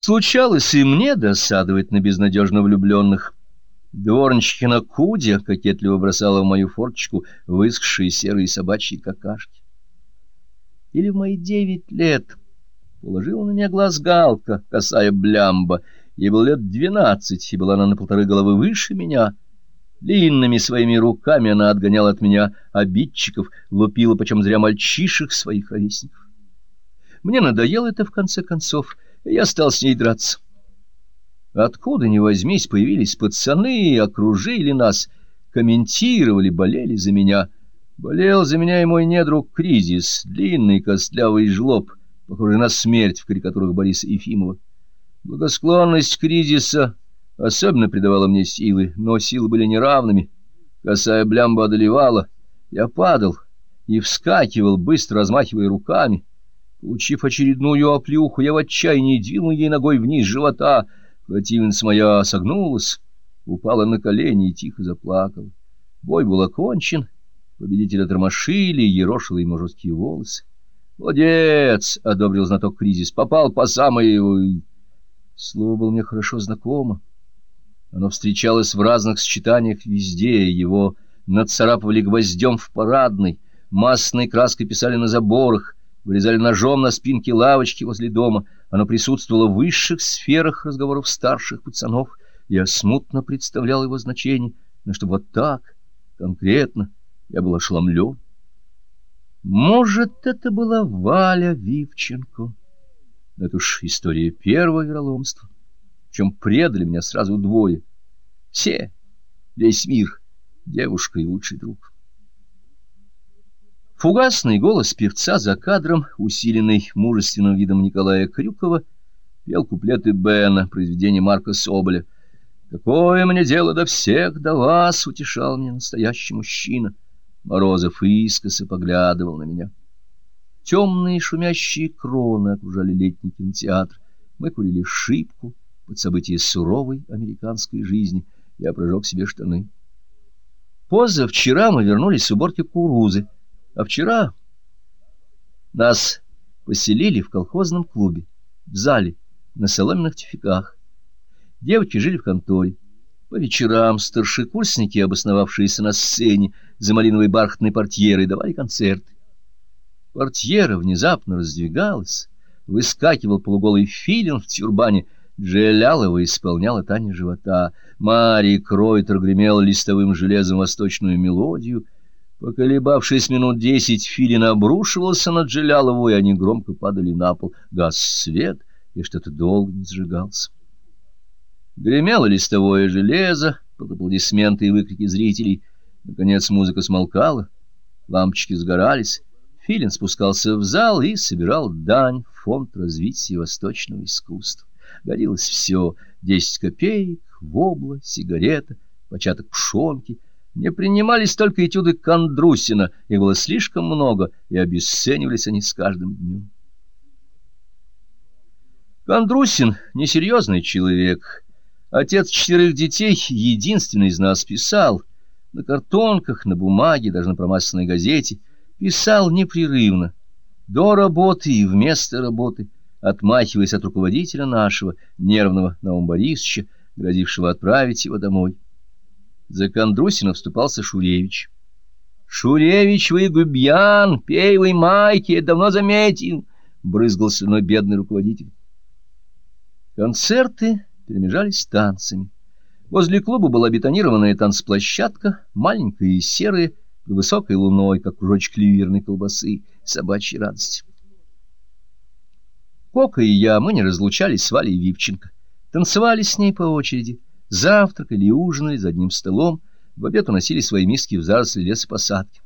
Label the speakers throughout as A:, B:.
A: Случалось и мне досадовать на безнадежно влюбленных. Дворничкина Кудя кокетливо бросала в мою форточку высохшие серые собачьи какашки. Или в мои девять лет положила на меня глаз галка, косая блямба. Ей было лет двенадцать, и была она на полторы головы выше меня. Длинными своими руками она отгоняла от меня обидчиков, лупила почем зря мальчишек своих ровесников. Мне надоело это в конце концов — я стал с ней драться. Откуда ни возьмись, появились пацаны, окружили нас, комментировали, болели за меня. Болел за меня и мой недруг Кризис, длинный костлявый жлоб, похожий на смерть в карикатурах Бориса Ефимова. Благосклонность Кризиса особенно придавала мне силы, но силы были неравными. Косая блямба одолевала, я падал и вскакивал, быстро размахивая руками. Получив очередную оплюху, я в отчаянии двинул ей ногой вниз живота. Противница моя согнулась, упала на колени и тихо заплакала. Бой был окончен, победителя тормошили, ерошила ему жесткие волосы. «Молодец!» — одобрил знаток кризис. «Попал по самой...» Слово было мне хорошо знакомо. Оно встречалось в разных сочетаниях везде. Его нацарапывали гвоздем в парадной, масляной краской писали на заборах, вырезали ножом на спинке лавочки возле дома. Оно присутствовало в высших сферах разговоров старших пацанов. Я смутно представлял его значение, но чтобы вот так, конкретно, я был ошеломлен. Может, это была Валя Вивченко? Это уж история первого вероломства, чем предали меня сразу двое. Все, весь мир, девушка и лучший друг. Фугасный голос певца за кадром, усиленный мужественным видом Николая Крюкова, пел куплеты Бена, произведение Марка Соболя. «Какое мне дело до всех, до вас!» — утешал меня настоящий мужчина. Морозов искоса поглядывал на меня. Темные шумящие кроны окружали летний кинотеатр. Мы курили шибку под события суровой американской жизни. Я прожег себе штаны. Позавчера мы вернулись с уборки кукурузы. А вчера нас поселили в колхозном клубе, в зале, на соломенных тюфяках. Девочки жили в конторе. По вечерам старшекурсники, обосновавшиеся на сцене за малиновой бархатной портьерой, давали концерты. Портьера внезапно раздвигалась, выскакивал полуголый филин в тюрбане, Джелялова исполняла Таня живота, Марий Кройтер гремел листовым железом восточную мелодию — Поколебавшись минут десять, Филин обрушивался на Джелялову, и они громко падали на пол. Газ свет, и что-то долго не сжигался. Гремело листовое железо, под аплодисменты и выкрики зрителей. Наконец музыка смолкала, лампочки сгорались. Филин спускался в зал и собирал дань в фонд развития восточного искусства. Горелось все — десять копеек, вобла, сигарета, початок пшонки — не принимались только этюды Кондрусина, их было слишком много, и обесценивались они с каждым днем. Кондрусин — несерьезный человек. Отец четверых детей, единственный из нас, писал. На картонках, на бумаге, даже на промасленной газете. Писал непрерывно. До работы и вместо работы, отмахиваясь от руководителя нашего, нервного Наум Борисовича, грозившего отправить его домой. За Кондрусина вступался Шуревич. «Шуревич, вы губьян, пей майки, я давно заметил!» — брызгал слюной бедный руководитель. Концерты перемежались танцами. Возле клуба была бетонированная танцплощадка, маленькая и серая, высокой луной, как кружочек ливерной колбасы, собачьей радости. Кока и я, мы не разлучались с Валей Вивченко. Танцевали с ней по очереди — завтракали и ужинали за одним столом, в обед уносили свои миски в заросли лесопосадки.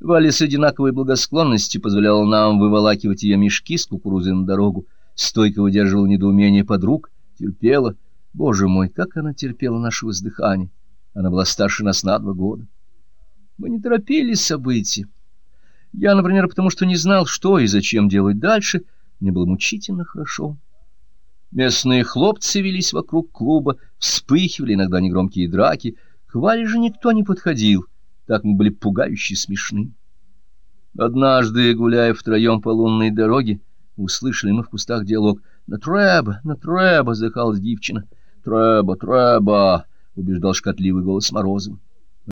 A: Валя с одинаковой благосклонностью позволяла нам выволакивать ее мешки с кукурузой на дорогу, стойко выдерживала недоумение подруг, терпела. Боже мой, как она терпела наше воздыхание! Она была старше нас на два года. Мы не торопили события. Я, например, потому что не знал, что и зачем делать дальше, мне было мучительно хорошо. Местные хлопцы велись вокруг клуба, вспыхивали иногда негромкие драки. К Вале же никто не подходил, так мы были пугающе смешны. Однажды, гуляя втроем по лунной дороге, услышали мы в кустах диалог. На треба, на треба, — задыхалась девчина. Треба, треба, — убеждал шкотливый голос Морозова.